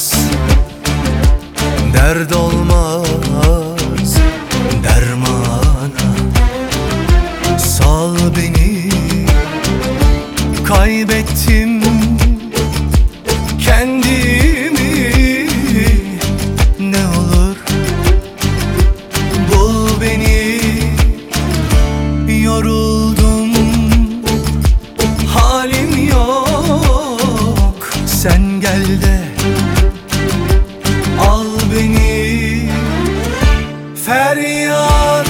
olmaz. Dert olmaz dermana Sal beni kaybettim kendimi. Ne olur bul beni yoruldum Halim yok. Sen gel de Al beni feryat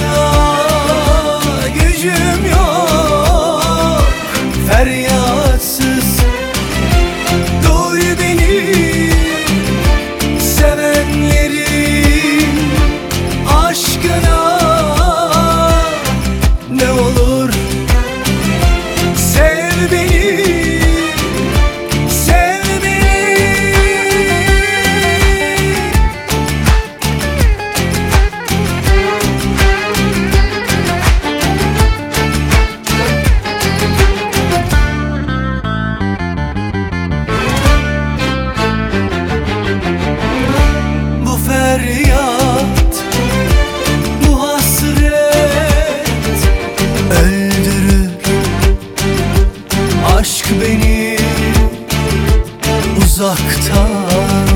uzakta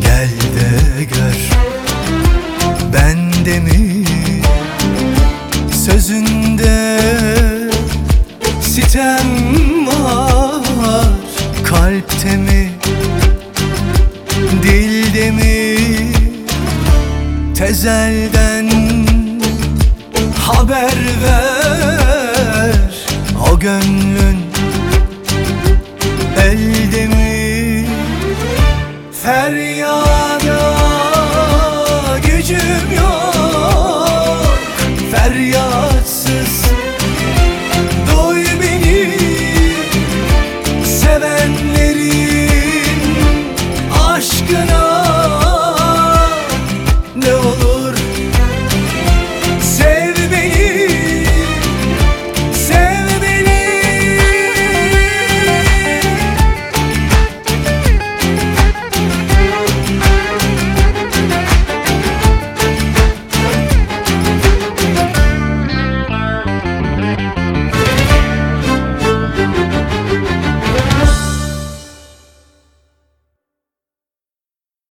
Gel de gör. Ben de mi Sözünde Sitem var? Kalpte mi Dilde mi? Tezelden Haber ver. O gönlün